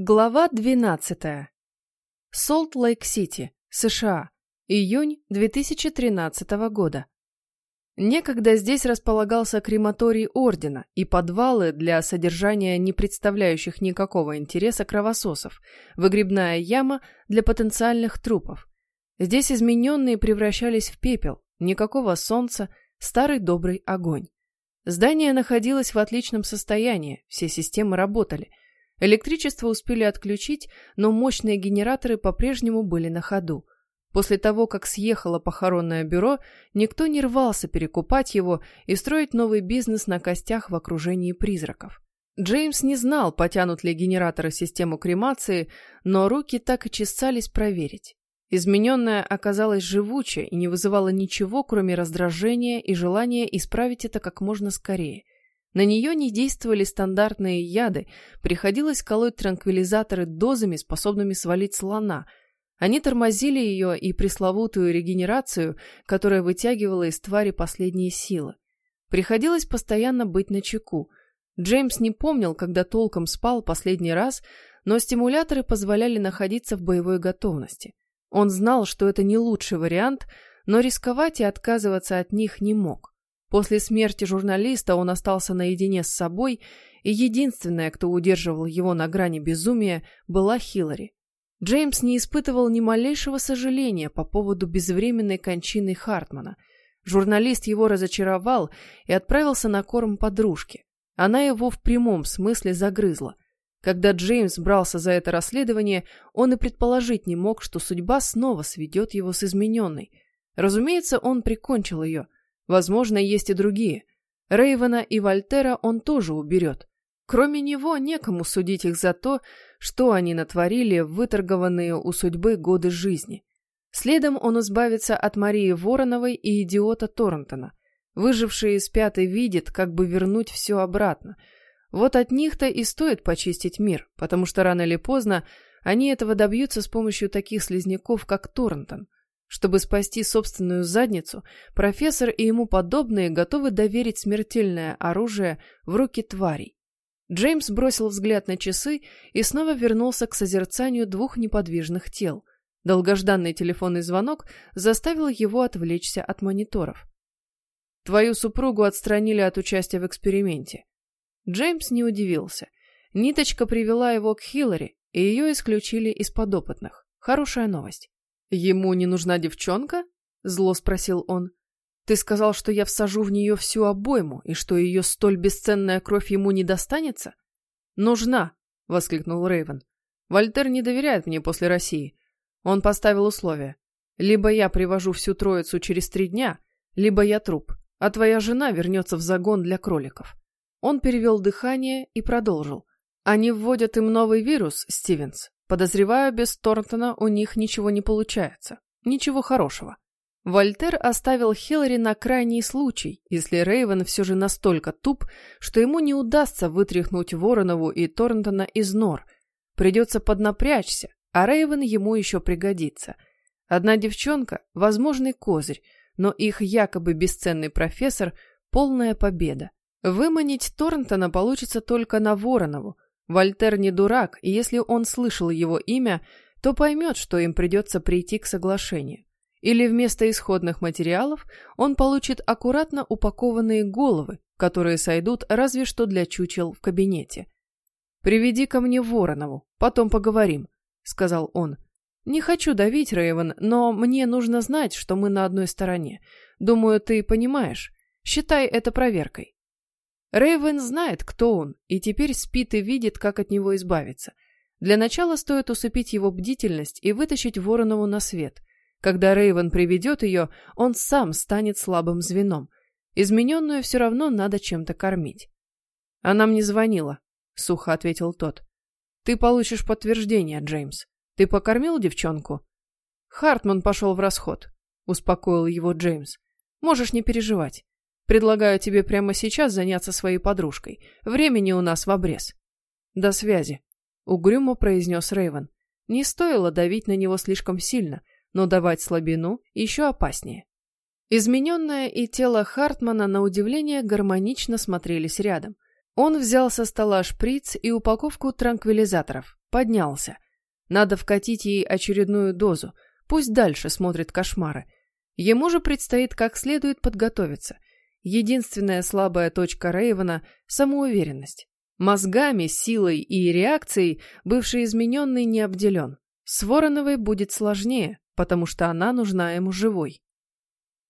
Глава 12. Солт-Лейк-Сити, США. Июнь 2013 года. Некогда здесь располагался крематорий Ордена и подвалы для содержания не представляющих никакого интереса кровососов, выгребная яма для потенциальных трупов. Здесь измененные превращались в пепел, никакого солнца, старый добрый огонь. Здание находилось в отличном состоянии, все системы работали – Электричество успели отключить, но мощные генераторы по-прежнему были на ходу. После того, как съехало похоронное бюро, никто не рвался перекупать его и строить новый бизнес на костях в окружении призраков. Джеймс не знал, потянут ли генераторы систему кремации, но руки так и чесались проверить. Измененная оказалась живучей и не вызывала ничего, кроме раздражения и желания исправить это как можно скорее – на нее не действовали стандартные яды, приходилось колоть транквилизаторы дозами, способными свалить слона. Они тормозили ее и пресловутую регенерацию, которая вытягивала из твари последние силы. Приходилось постоянно быть начеку. Джеймс не помнил, когда толком спал последний раз, но стимуляторы позволяли находиться в боевой готовности. Он знал, что это не лучший вариант, но рисковать и отказываться от них не мог. После смерти журналиста он остался наедине с собой, и единственная, кто удерживал его на грани безумия, была Хиллари. Джеймс не испытывал ни малейшего сожаления по поводу безвременной кончины Хартмана. Журналист его разочаровал и отправился на корм подружке. Она его в прямом смысле загрызла. Когда Джеймс брался за это расследование, он и предположить не мог, что судьба снова сведет его с измененной. Разумеется, он прикончил ее – Возможно, есть и другие. Рейвена и Вольтера он тоже уберет. Кроме него, некому судить их за то, что они натворили в выторгованные у судьбы годы жизни. Следом он избавится от Марии Вороновой и идиота Торнтона. Выживший из пятой видит, как бы вернуть все обратно. Вот от них-то и стоит почистить мир, потому что рано или поздно они этого добьются с помощью таких слизняков, как Торнтон. Чтобы спасти собственную задницу, профессор и ему подобные готовы доверить смертельное оружие в руки тварей. Джеймс бросил взгляд на часы и снова вернулся к созерцанию двух неподвижных тел. Долгожданный телефонный звонок заставил его отвлечься от мониторов. «Твою супругу отстранили от участия в эксперименте». Джеймс не удивился. Ниточка привела его к Хиллари, и ее исключили из подопытных. Хорошая новость. «Ему не нужна девчонка?» — зло спросил он. «Ты сказал, что я всажу в нее всю обойму, и что ее столь бесценная кровь ему не достанется?» «Нужна!» — воскликнул Рейвен. «Вольтер не доверяет мне после России. Он поставил условия. Либо я привожу всю троицу через три дня, либо я труп, а твоя жена вернется в загон для кроликов». Он перевел дыхание и продолжил. «Они вводят им новый вирус, Стивенс. Подозреваю, без Торнтона у них ничего не получается. Ничего хорошего. Вольтер оставил Хиллари на крайний случай, если Рейвен все же настолько туп, что ему не удастся вытряхнуть Воронову и Торнтона из нор. Придется поднапрячься, а Рейвен ему еще пригодится. Одна девчонка – возможный козырь, но их якобы бесценный профессор – полная победа. Выманить Торнтона получится только на Воронову – Вольтер не дурак, и если он слышал его имя, то поймет, что им придется прийти к соглашению. Или вместо исходных материалов он получит аккуратно упакованные головы, которые сойдут разве что для чучел в кабинете. «Приведи ко мне Воронову, потом поговорим», — сказал он. «Не хочу давить, Рейвен, но мне нужно знать, что мы на одной стороне. Думаю, ты понимаешь. Считай это проверкой». Рейвен знает, кто он, и теперь спит и видит, как от него избавиться. Для начала стоит усыпить его бдительность и вытащить Воронову на свет. Когда Рейвен приведет ее, он сам станет слабым звеном. Измененную все равно надо чем-то кормить. Она мне звонила, сухо ответил тот. Ты получишь подтверждение, Джеймс. Ты покормил девчонку? Хартман пошел в расход, успокоил его Джеймс. Можешь не переживать. Предлагаю тебе прямо сейчас заняться своей подружкой. Времени у нас в обрез. До связи, угрюмо произнес Рейвен. Не стоило давить на него слишком сильно, но давать слабину еще опаснее. Измененное и тело Хартмана на удивление гармонично смотрелись рядом. Он взял со стола шприц и упаковку транквилизаторов. Поднялся. Надо вкатить ей очередную дозу. Пусть дальше смотрит кошмары. Ему же предстоит как следует подготовиться. Единственная слабая точка Рейвена – самоуверенность. Мозгами, силой и реакцией бывший измененный не обделен. С Вороновой будет сложнее, потому что она нужна ему живой.